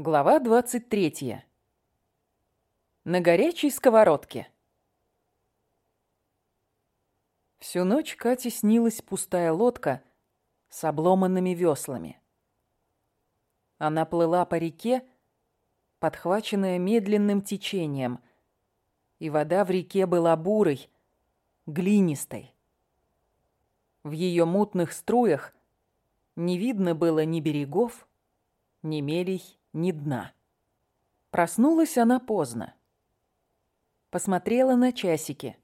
Глава 23. На горячей сковородке. Всю ночь Кате снилась пустая лодка с обломанными веслами. Она плыла по реке, подхваченная медленным течением, и вода в реке была бурой, глинистой. В ее мутных струях не видно было ни берегов, ни мелей, ни дна. Проснулась она поздно. Посмотрела на часики.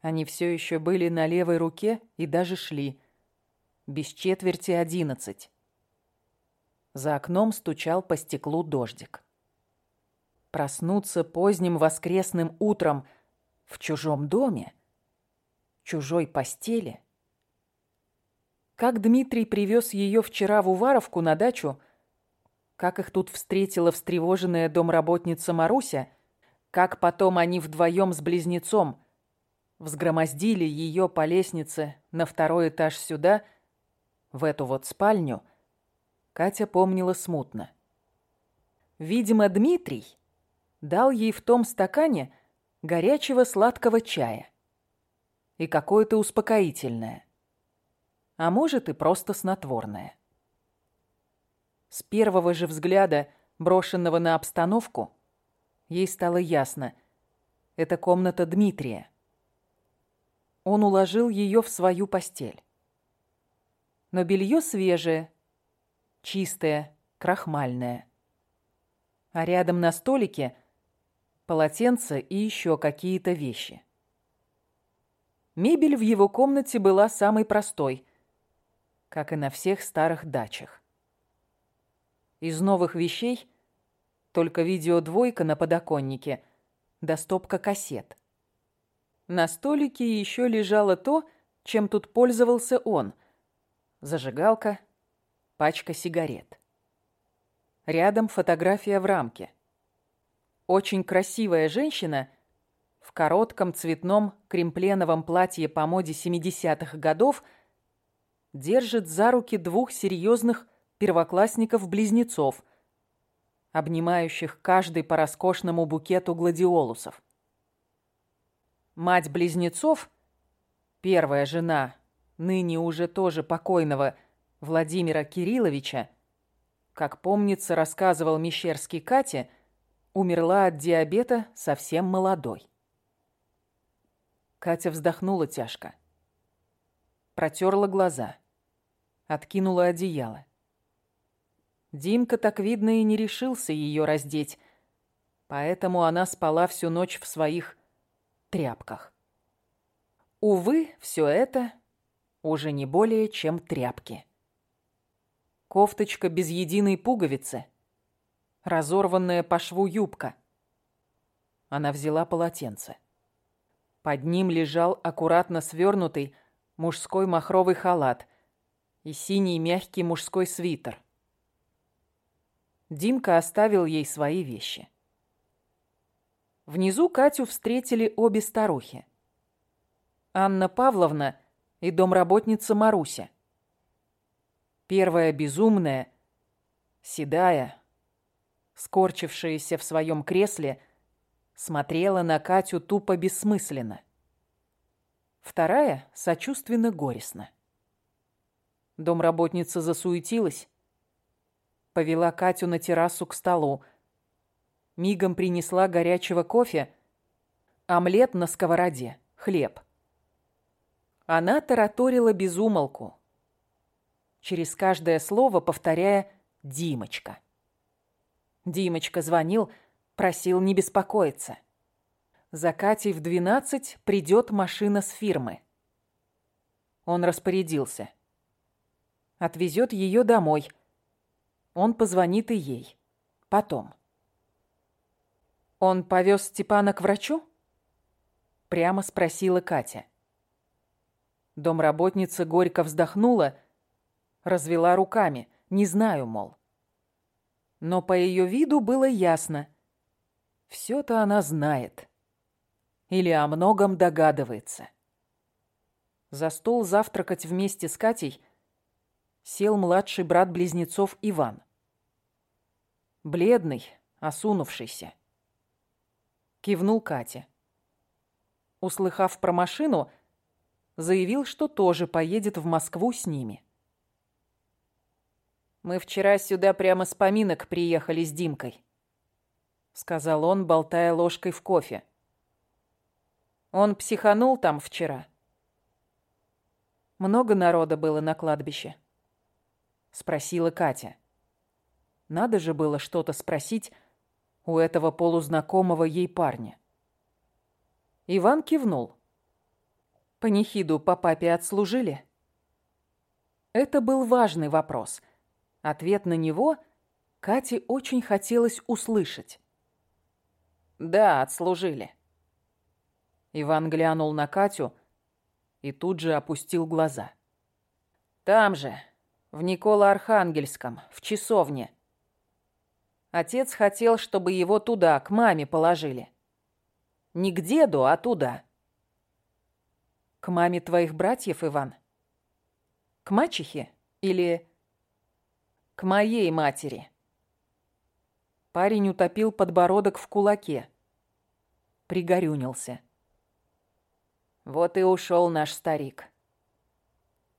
Они все еще были на левой руке и даже шли. Без четверти одиннадцать. За окном стучал по стеклу дождик. Проснуться поздним воскресным утром в чужом доме, чужой постели. Как Дмитрий привез ее вчера в Уваровку на дачу – как их тут встретила встревоженная домработница Маруся, как потом они вдвоем с близнецом? Взгромоздили ее по лестнице на второй этаж сюда, в эту вот спальню, Катя помнила смутно. Видимо, Дмитрий дал ей в том стакане горячего сладкого чая. И какое-то успокоительное, а может и просто снотворное. С первого же взгляда, брошенного на обстановку, ей стало ясно — это комната Дмитрия. Он уложил ее в свою постель. Но белье свежее, чистое, крахмальное. А рядом на столике полотенце и еще какие-то вещи. Мебель в его комнате была самой простой, как и на всех старых дачах. Из новых вещей только видеодвойка на подоконнике да стопка кассет. На столике еще лежало то, чем тут пользовался он. Зажигалка, пачка сигарет. Рядом фотография в рамке. Очень красивая женщина в коротком цветном кремпленовом платье по моде 70-х годов держит за руки двух серьезных первоклассников-близнецов, обнимающих каждый по роскошному букету гладиолусов. Мать близнецов, первая жена, ныне уже тоже покойного Владимира Кирилловича, как помнится, рассказывал Мещерский Кате, умерла от диабета совсем молодой. Катя вздохнула тяжко. Протерла глаза. Откинула одеяло. Димка, так видно, и не решился ее раздеть, поэтому она спала всю ночь в своих тряпках. Увы, все это уже не более чем тряпки. Кофточка без единой пуговицы, разорванная по шву юбка. Она взяла полотенце. Под ним лежал аккуратно свернутый мужской махровый халат и синий мягкий мужской свитер. Димка оставил ей свои вещи. Внизу Катю встретили обе старухи. Анна Павловна и домработница Маруся. Первая безумная, седая, скорчившаяся в своем кресле, смотрела на Катю тупо бессмысленно. Вторая сочувственно горестно. Домработница засуетилась, повела Катю на террасу к столу. Мигом принесла горячего кофе, омлет на сковороде, хлеб. Она тараторила без умолку, через каждое слово повторяя «Димочка». Димочка звонил, просил не беспокоиться. За Катей в двенадцать придет машина с фирмы. Он распорядился. Отвезет ее домой – он позвонит и ей. Потом. «Он повез Степана к врачу?» Прямо спросила Катя. Домработница горько вздохнула, развела руками. Не знаю, мол. Но по ее виду было ясно. Все-то она знает. Или о многом догадывается. За стол завтракать вместе с Катей – сел младший брат близнецов Иван. Бледный, осунувшийся. Кивнул Кате. Услыхав про машину, заявил, что тоже поедет в Москву с ними. «Мы вчера сюда прямо с поминок приехали с Димкой», — сказал он, болтая ложкой в кофе. «Он психанул там вчера». «Много народа было на кладбище?» — спросила Катя. Надо же было что-то спросить у этого полузнакомого ей парня. Иван кивнул. Панихиду по папе отслужили? Это был важный вопрос. Ответ на него Кате очень хотелось услышать. «Да, отслужили». Иван глянул на Катю и тут же опустил глаза. «Там же, в Николо-Архангельском, в часовне, Отец хотел, чтобы его туда, к маме, положили. Не к деду, а туда. К маме твоих братьев, Иван? К мачехе? Или к моей матери? Парень утопил подбородок в кулаке. Пригорюнился. Вот и ушел наш старик.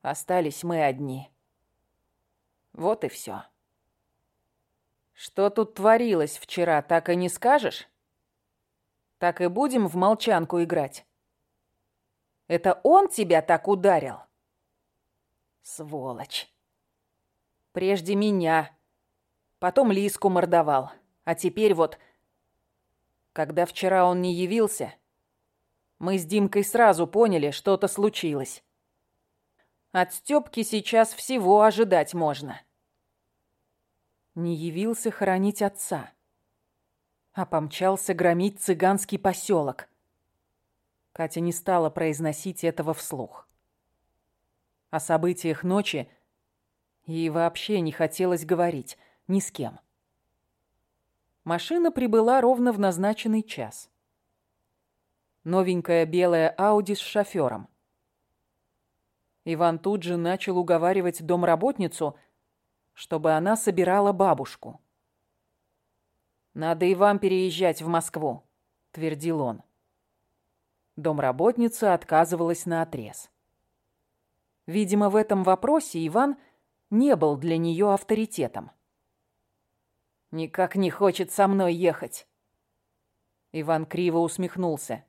Остались мы одни. Вот и все. Что тут творилось вчера, так и не скажешь? Так и будем в молчанку играть. Это он тебя так ударил? Сволочь. Прежде меня. Потом Лиску мордовал. А теперь вот... Когда вчера он не явился, мы с Димкой сразу поняли, что-то случилось. От Стёпки сейчас всего ожидать можно. — не явился хоронить отца, а помчался громить цыганский поселок. Катя не стала произносить этого вслух. О событиях ночи ей вообще не хотелось говорить ни с кем. Машина прибыла ровно в назначенный час. Новенькая белая Ауди с шофёром. Иван тут же начал уговаривать домработницу – чтобы она собирала бабушку. «Надо и вам переезжать в Москву», — твердил он. Домработница отказывалась на отрез. Видимо, в этом вопросе Иван не был для нее авторитетом. «Никак не хочет со мной ехать». Иван криво усмехнулся.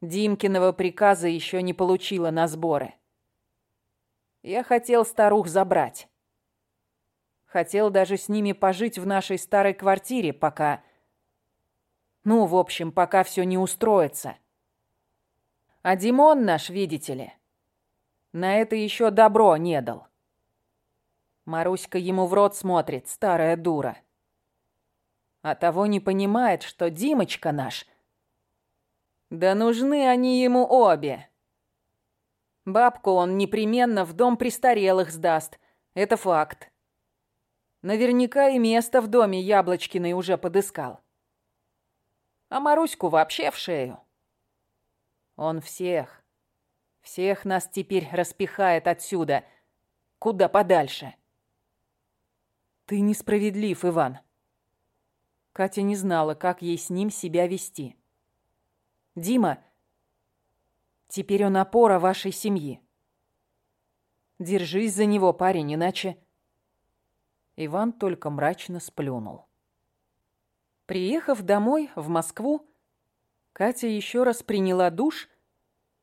Димкиного приказа еще не получила на сборы. Я хотел старух забрать. Хотел даже с ними пожить в нашей старой квартире, пока... Ну, в общем, пока все не устроится. А Димон наш, видите ли, на это еще добро не дал. Маруська ему в рот смотрит, старая дура. А того не понимает, что Димочка наш... Да нужны они ему обе. Бабку он непременно в дом престарелых сдаст. Это факт. Наверняка и место в доме Яблочкиной уже подыскал. А Маруську вообще в шею. Он всех, всех нас теперь распихает отсюда, куда подальше. Ты несправедлив, Иван. Катя не знала, как ей с ним себя вести. Дима, теперь он опора вашей семьи. Держись за него, парень, иначе... Иван только мрачно сплюнул. Приехав домой, в Москву, Катя еще раз приняла душ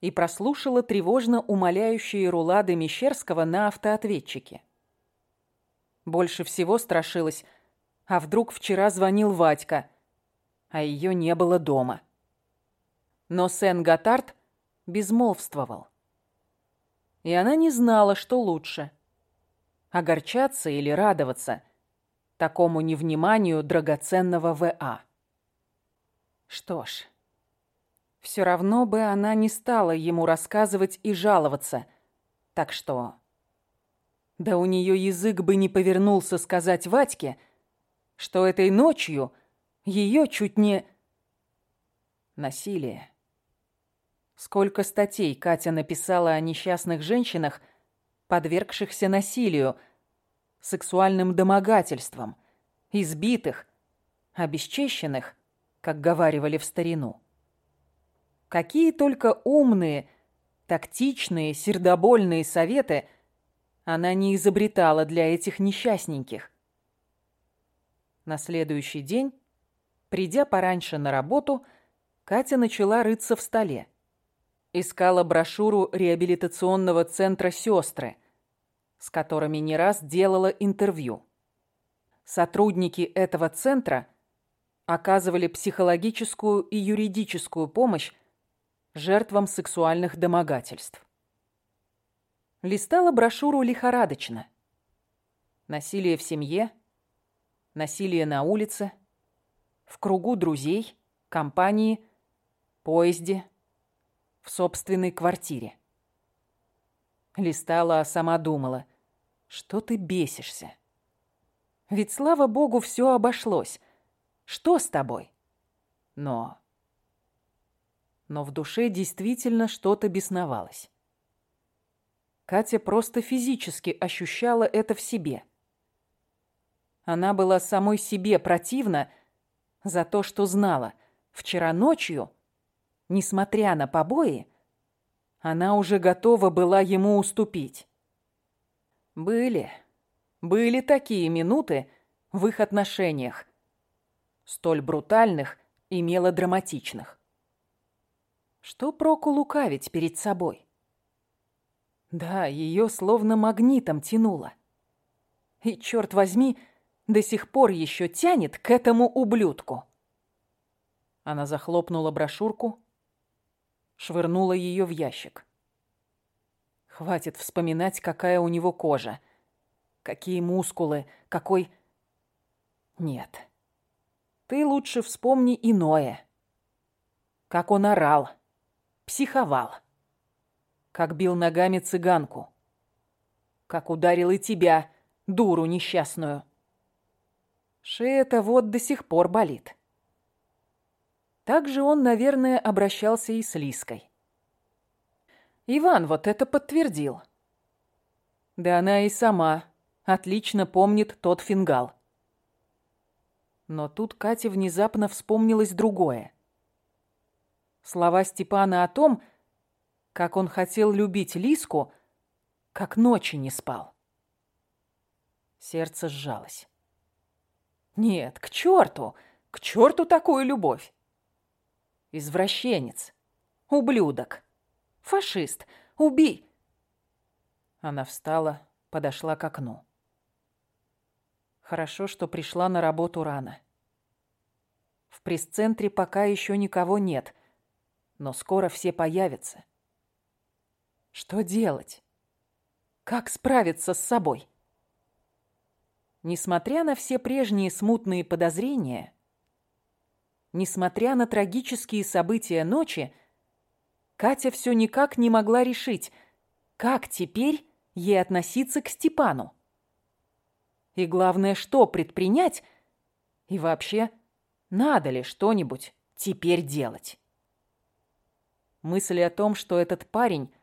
и прослушала тревожно умоляющие рулады Мещерского на автоответчике. Больше всего страшилась, а вдруг вчера звонил Вадька, а ее не было дома. Но Сен-Готард безмолвствовал. И она не знала, что лучше — огорчаться или радоваться такому невниманию драгоценного В.А. Что ж, все равно бы она не стала ему рассказывать и жаловаться, так что... Да у нее язык бы не повернулся сказать Вадьке, что этой ночью ее чуть не... Насилие. Сколько статей Катя написала о несчастных женщинах, подвергшихся насилию, сексуальным домогательствам избитых, обесчещенных, как говаривали в старину. Какие только умные, тактичные, сердобольные советы она не изобретала для этих несчастненьких. На следующий день, придя пораньше на работу, Катя начала рыться в столе. Искала брошюру реабилитационного центра «Сестры», с которыми не раз делала интервью. Сотрудники этого центра оказывали психологическую и юридическую помощь жертвам сексуальных домогательств. Листала брошюру лихорадочно. Насилие в семье, насилие на улице, в кругу друзей, компании, поезде, в собственной квартире. Листала, а сама думала, что ты бесишься. Ведь, слава богу, все обошлось. Что с тобой? Но... Но в душе действительно что-то бесновалось. Катя просто физически ощущала это в себе. Она была самой себе противна за то, что знала. Вчера ночью, несмотря на побои, она уже готова была ему уступить. Были, были такие минуты в их отношениях, столь брутальных и мелодраматичных. Что проку лукавить перед собой? Да, ее словно магнитом тянуло. И, черт возьми, до сих пор еще тянет к этому ублюдку. Она захлопнула брошюрку, швырнула ее в ящик. Хватит вспоминать, какая у него кожа, какие мускулы, какой... Нет. Ты лучше вспомни иное. Как он орал, психовал. Как бил ногами цыганку. Как ударил и тебя, дуру несчастную. Шея-то вот до сих пор болит. Так же он, наверное, обращался и с Лиской. Иван вот это подтвердил. Да она и сама отлично помнит тот фингал. Но тут Кате внезапно вспомнилось другое. Слова Степана о том, как он хотел любить Лиску, как ночи не спал. Сердце сжалось. Нет, к черту, к черту такую любовь. Извращенец. Ублюдок. Фашист. Убей. Она встала, подошла к окну. Хорошо, что пришла на работу рано. В пресс-центре пока еще никого нет, но скоро все появятся. Что делать? Как справиться с собой? Несмотря на все прежние смутные подозрения, Несмотря на трагические события ночи, Катя все никак не могла решить, как теперь ей относиться к Степану. И главное, что предпринять, и вообще, надо ли что-нибудь теперь делать. Мысль о том, что этот парень,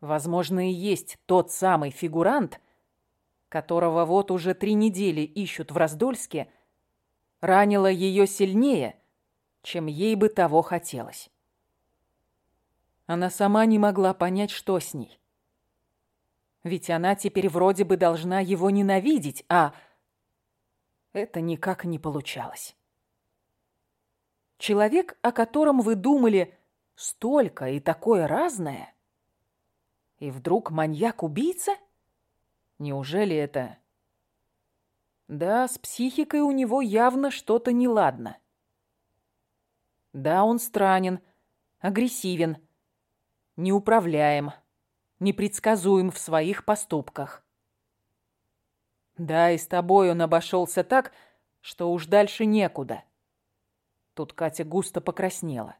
возможно, и есть тот самый фигурант, которого вот уже три недели ищут в Раздольске, ранило ее сильнее, чем ей бы того хотелось. Она сама не могла понять, что с ней. Ведь она теперь вроде бы должна его ненавидеть, а это никак не получалось. Человек, о котором вы думали столько и такое разное, и вдруг маньяк-убийца? Неужели это да, с психикой у него явно что-то неладно. Да, он странен, агрессивен, неуправляем, непредсказуем в своих поступках. Да, и с тобой он обошелся так, что уж дальше некуда. Тут Катя густо покраснела.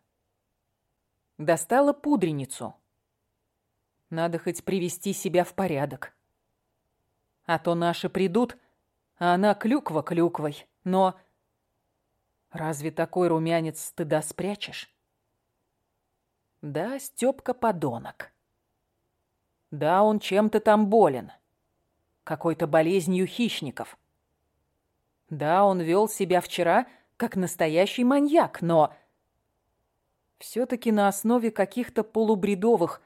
Достала пудреницу. Надо хоть привести себя в порядок. А то наши придут, а она клюква клюквой, но... Разве такой румянец стыда спрячешь? Да, Стёпка подонок. Да, он чем-то там болен. Какой-то болезнью хищников. Да, он вел себя вчера как настоящий маньяк, но... Все-таки на основе каких-то полубредовых,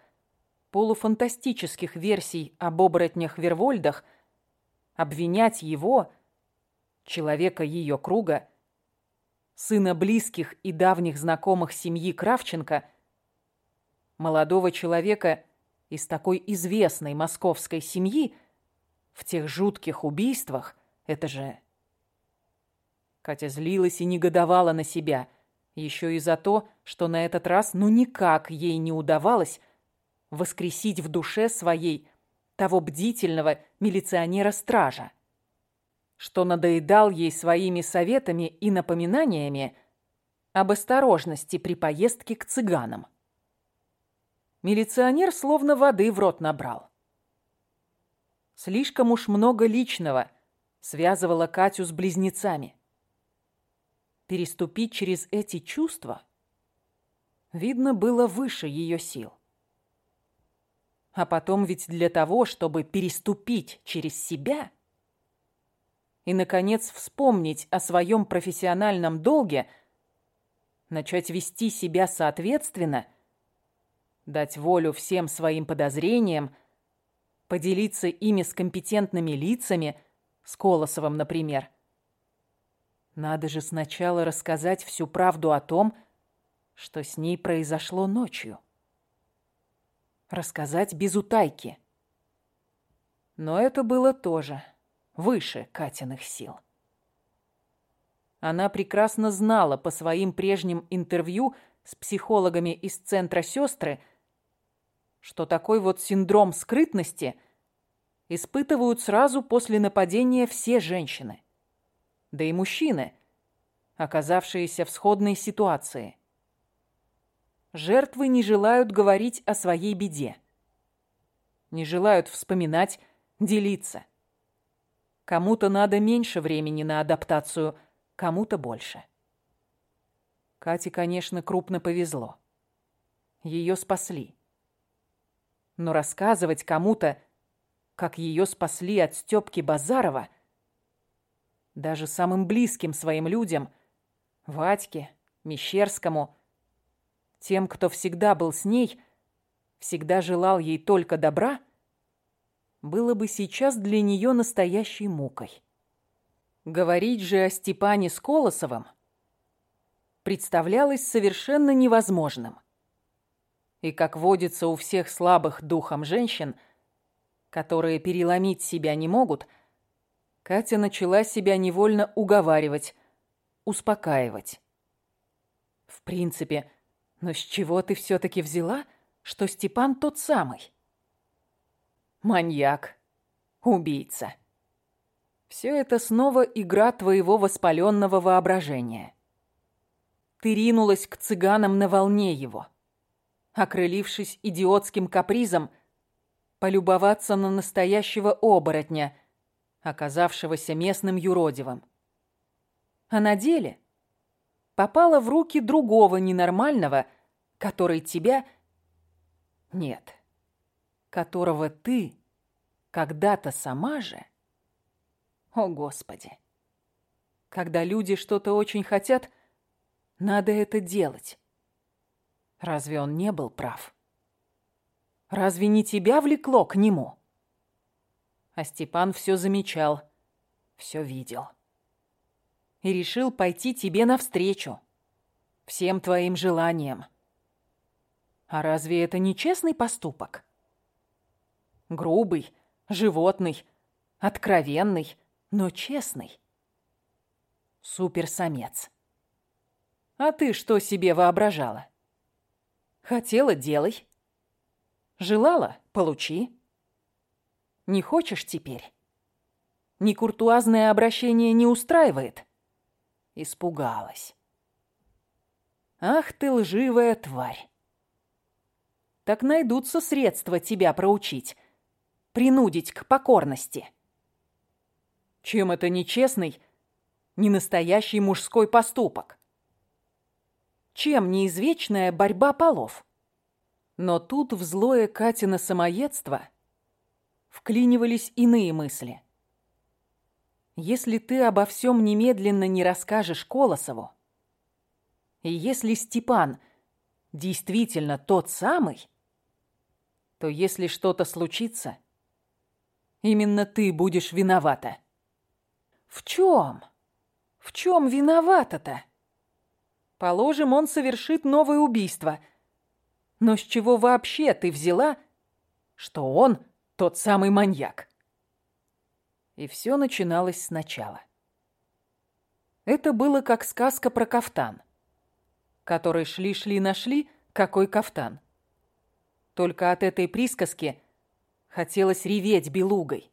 полуфантастических версий об оборотнях-вервольдах обвинять его, человека ее круга, сына близких и давних знакомых семьи Кравченко, молодого человека из такой известной московской семьи, в тех жутких убийствах, это же... Катя злилась и негодовала на себя, еще и за то, что на этот раз ну никак ей не удавалось воскресить в душе своей того бдительного милиционера-стража, что надоедал ей своими советами и напоминаниями об осторожности при поездке к цыганам. Милиционер словно воды в рот набрал. Слишком уж много личного связывало Катю с близнецами. Переступить через эти чувства, видно, было выше ее сил. А потом ведь для того, чтобы переступить через себя и, наконец, вспомнить о своем профессиональном долге, начать вести себя соответственно, дать волю всем своим подозрениям, поделиться ими с компетентными лицами, с Колосовым, например. Надо же сначала рассказать всю правду о том, что с ней произошло ночью. Рассказать без утайки. Но это было тоже выше Катиных сил. Она прекрасно знала по своим прежним интервью с психологами из Центра «Сестры», что такой вот синдром скрытности испытывают сразу после нападения все женщины. Да и мужчины, оказавшиеся в сходной ситуации. Жертвы не желают говорить о своей беде. Не желают вспоминать, делиться. Кому-то надо меньше времени на адаптацию, кому-то больше. Кате, конечно, крупно повезло. Ее спасли. Но рассказывать кому-то, как ее спасли от Стёпки Базарова, даже самым близким своим людям, Вадьке, Мещерскому, тем, кто всегда был с ней, всегда желал ей только добра, было бы сейчас для нее настоящей мукой. Говорить же о Степане Сколосовом представлялось совершенно невозможным – и, как водится у всех слабых духом женщин, которые переломить себя не могут, Катя начала себя невольно уговаривать, успокаивать. В принципе, но с чего ты все-таки взяла, что Степан тот самый? Маньяк, убийца. Все это снова игра твоего воспаленного воображения. Ты ринулась к цыганам на волне его окрылившись идиотским капризом, полюбоваться на настоящего оборотня, оказавшегося местным юродивым. А на деле попала в руки другого ненормального, который тебя... Нет, которого ты когда-то сама же... О, Господи! Когда люди что-то очень хотят, надо это делать. Разве он не был прав? Разве не тебя влекло к нему? А Степан все замечал, все видел. И решил пойти тебе навстречу, всем твоим желаниям. А разве это не честный поступок? Грубый, животный, откровенный, но честный. Суперсамец. А ты что себе воображала? Хотела – делай. Желала – получи. Не хочешь теперь? Ни куртуазное обращение не устраивает? Испугалась. Ах ты лживая тварь. Так найдутся средства тебя проучить, принудить к покорности. Чем это нечестный, не настоящий мужской поступок? Чем не извечная борьба полов? Но тут в злое Катина самоедство вклинивались иные мысли. Если ты обо всем немедленно не расскажешь Колосову, и если Степан действительно тот самый, то если что-то случится, именно ты будешь виновата. В чем? В чем виновата-то? Положим, он совершит новое убийство. Но с чего вообще ты взяла, что он тот самый маньяк? И все начиналось сначала. Это было как сказка про кафтан, который шли-шли-нашли, какой кафтан. Только от этой присказки хотелось реветь белугой.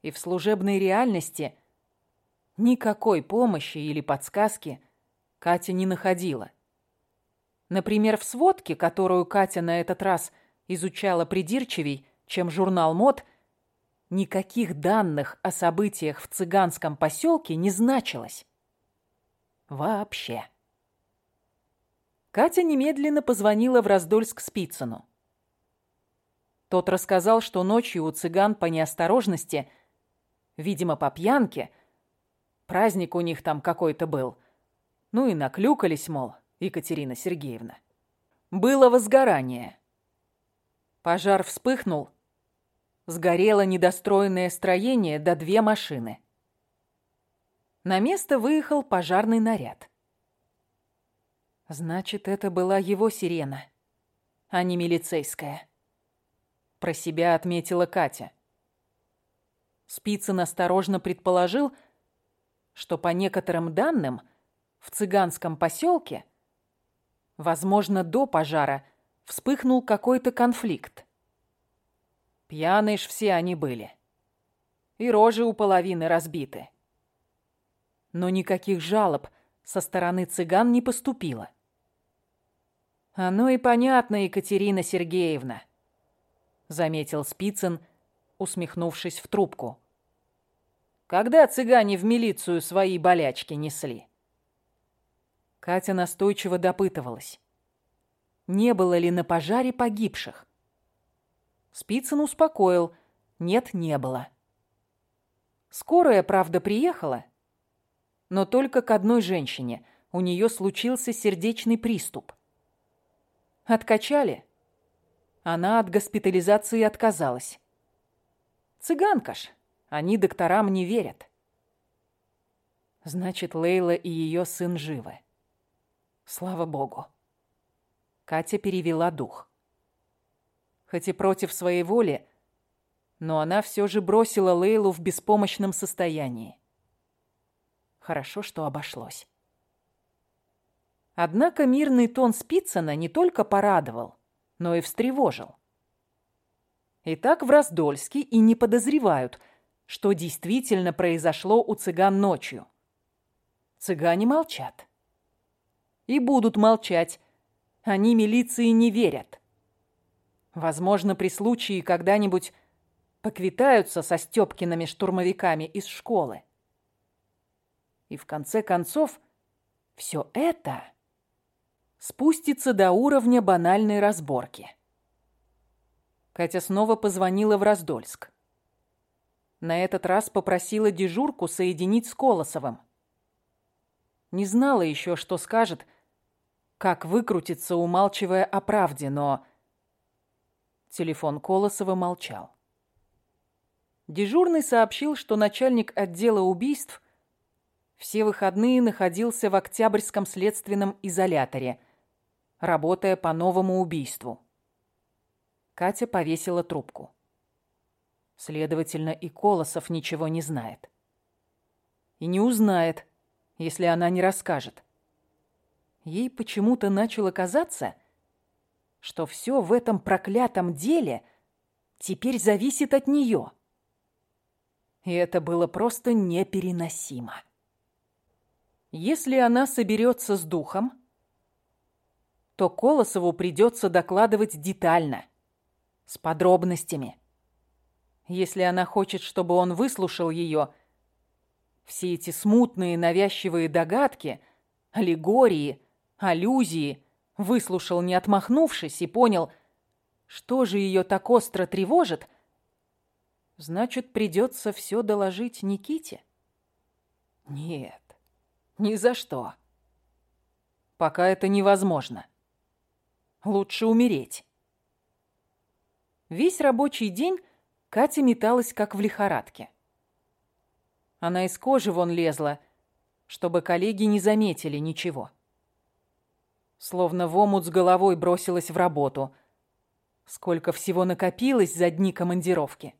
И в служебной реальности никакой помощи или подсказки Катя не находила. Например, в сводке, которую Катя на этот раз изучала придирчивей, чем журнал мод, никаких данных о событиях в цыганском поселке не значилось. Вообще. Катя немедленно позвонила в Раздольск Спицыну. Тот рассказал, что ночью у цыган по неосторожности, видимо, по пьянке, праздник у них там какой-то был, ну и наклюкались, мол, Екатерина Сергеевна. Было возгорание. Пожар вспыхнул, сгорело недостроенное строение до да две машины. На место выехал пожарный наряд. Значит, это была его сирена, а не милицейская. Про себя отметила Катя. Спицын осторожно предположил, что по некоторым данным в цыганском поселке, возможно, до пожара, вспыхнул какой-то конфликт. Пьяные ж все они были. И рожи у половины разбиты. Но никаких жалоб со стороны цыган не поступило. «Оно и понятно, Екатерина Сергеевна», — заметил Спицын, усмехнувшись в трубку. «Когда цыгане в милицию свои болячки несли?» Катя настойчиво допытывалась. Не было ли на пожаре погибших? Спицын успокоил. Нет, не было. Скорая, правда, приехала, но только к одной женщине. У нее случился сердечный приступ. Откачали. Она от госпитализации отказалась. Цыганка ж. Они докторам не верят. Значит, Лейла и ее сын живы. Слава богу. Катя перевела дух. Хоть и против своей воли, но она все же бросила Лейлу в беспомощном состоянии. Хорошо, что обошлось. Однако мирный тон Спицына не только порадовал, но и встревожил. И так в Раздольске и не подозревают, что действительно произошло у цыган ночью. Цыгане молчат. И будут молчать. Они милиции не верят. Возможно, при случае когда-нибудь поквитаются со Стёпкиными штурмовиками из школы. И в конце концов, все это спустится до уровня банальной разборки. Катя снова позвонила в Раздольск. На этот раз попросила дежурку соединить с Колосовым. Не знала еще, что скажет, как выкрутиться, умалчивая о правде, но... Телефон Колосова молчал. Дежурный сообщил, что начальник отдела убийств все выходные находился в Октябрьском следственном изоляторе – работая по новому убийству. Катя повесила трубку. Следовательно, и Колосов ничего не знает. И не узнает, если она не расскажет. Ей почему-то начало казаться, что все в этом проклятом деле теперь зависит от нее. И это было просто непереносимо. Если она соберется с духом, то Колосову придется докладывать детально, с подробностями. Если она хочет, чтобы он выслушал ее, все эти смутные навязчивые догадки, аллегории, аллюзии, выслушал, не отмахнувшись, и понял, что же ее так остро тревожит, Значит, придется все доложить Никите? Нет, ни за что. Пока это невозможно. Лучше умереть. Весь рабочий день Катя металась, как в лихорадке. Она из кожи вон лезла, чтобы коллеги не заметили ничего. Словно в омут с головой бросилась в работу. Сколько всего накопилось за дни командировки.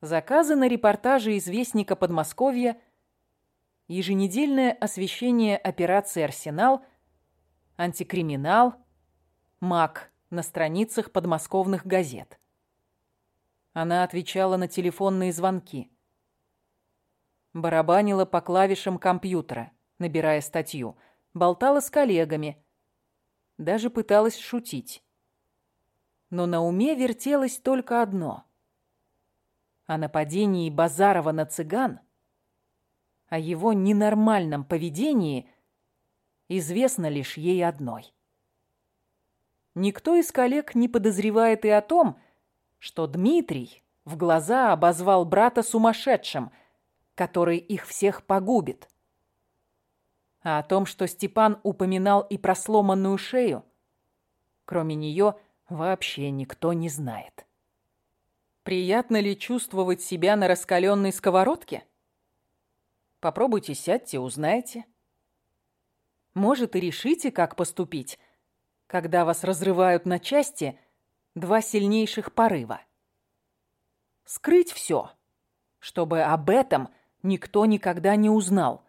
Заказы на репортажи из Вестника Подмосковья, еженедельное освещение операции «Арсенал», антикриминал, МАК на страницах подмосковных газет. Она отвечала на телефонные звонки. Барабанила по клавишам компьютера, набирая статью, болтала с коллегами, даже пыталась шутить. Но на уме вертелось только одно — о нападении Базарова на цыган, о его ненормальном поведении известно лишь ей одной. Никто из коллег не подозревает и о том, что Дмитрий в глаза обозвал брата сумасшедшим, который их всех погубит. А о том, что Степан упоминал и про сломанную шею, кроме нее вообще никто не знает. Приятно ли чувствовать себя на раскаленной сковородке? Попробуйте сядьте, узнаете. Может, и решите, как поступить, когда вас разрывают на части два сильнейших порыва. Скрыть все, чтобы об этом никто никогда не узнал,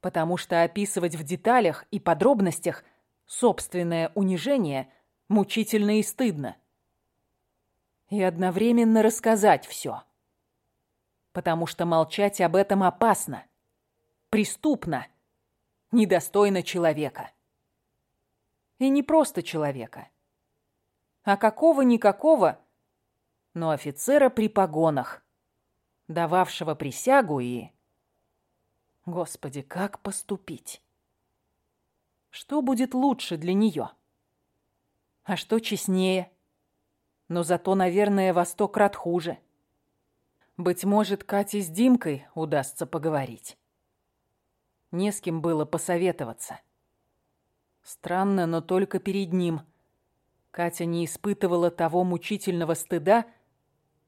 потому что описывать в деталях и подробностях собственное унижение мучительно и стыдно и одновременно рассказать все. Потому что молчать об этом опасно, преступно, недостойно человека. И не просто человека, а какого-никакого, но офицера при погонах, дававшего присягу и... Господи, как поступить? Что будет лучше для нее? А что честнее? но зато, наверное, во сто крат хуже. Быть может, Кате с Димкой удастся поговорить. Не с кем было посоветоваться. Странно, но только перед ним. Катя не испытывала того мучительного стыда,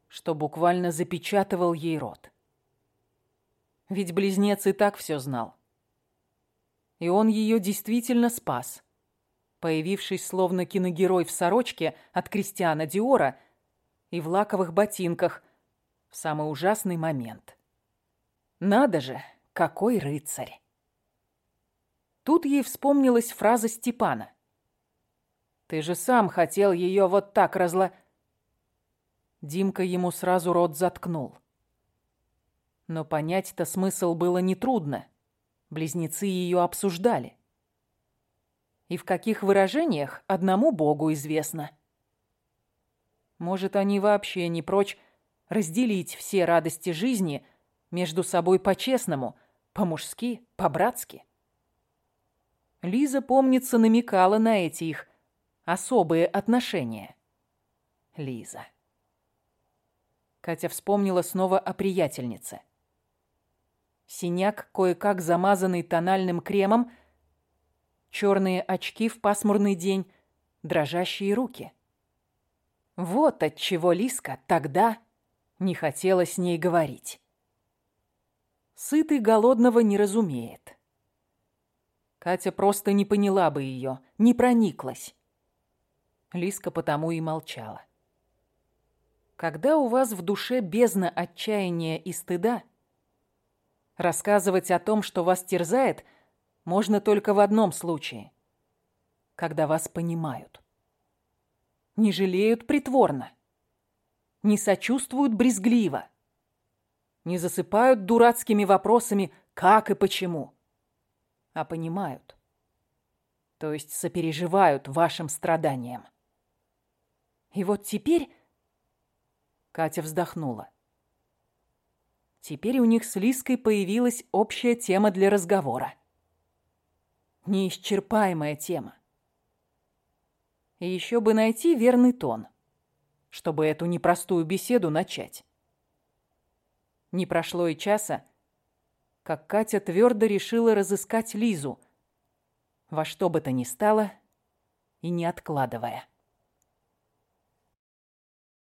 что буквально запечатывал ей рот. Ведь близнец и так все знал. И он ее действительно спас появившись словно киногерой в сорочке от Кристиана Диора и в лаковых ботинках в самый ужасный момент. Надо же, какой рыцарь! Тут ей вспомнилась фраза Степана. «Ты же сам хотел ее вот так разло...» Димка ему сразу рот заткнул. Но понять-то смысл было нетрудно. Близнецы ее обсуждали и в каких выражениях одному Богу известно. Может, они вообще не прочь разделить все радости жизни между собой по-честному, по-мужски, по-братски. Лиза, помнится, намекала на эти их особые отношения. Лиза. Катя вспомнила снова о приятельнице. Синяк, кое-как замазанный тональным кремом, черные очки в пасмурный день, дрожащие руки. Вот от чего Лиска тогда не хотела с ней говорить. Сытый голодного не разумеет. Катя просто не поняла бы ее, не прониклась. Лиска потому и молчала. Когда у вас в душе бездна отчаяния и стыда, рассказывать о том, что вас терзает – можно только в одном случае. Когда вас понимают. Не жалеют притворно. Не сочувствуют брезгливо. Не засыпают дурацкими вопросами «как и почему», а понимают. То есть сопереживают вашим страданиям. И вот теперь... Катя вздохнула. Теперь у них с Лиской появилась общая тема для разговора неисчерпаемая тема. И еще бы найти верный тон. чтобы эту непростую беседу начать. Не прошло и часа, как Катя твердо решила разыскать Лизу, во что бы то ни стало и не откладывая.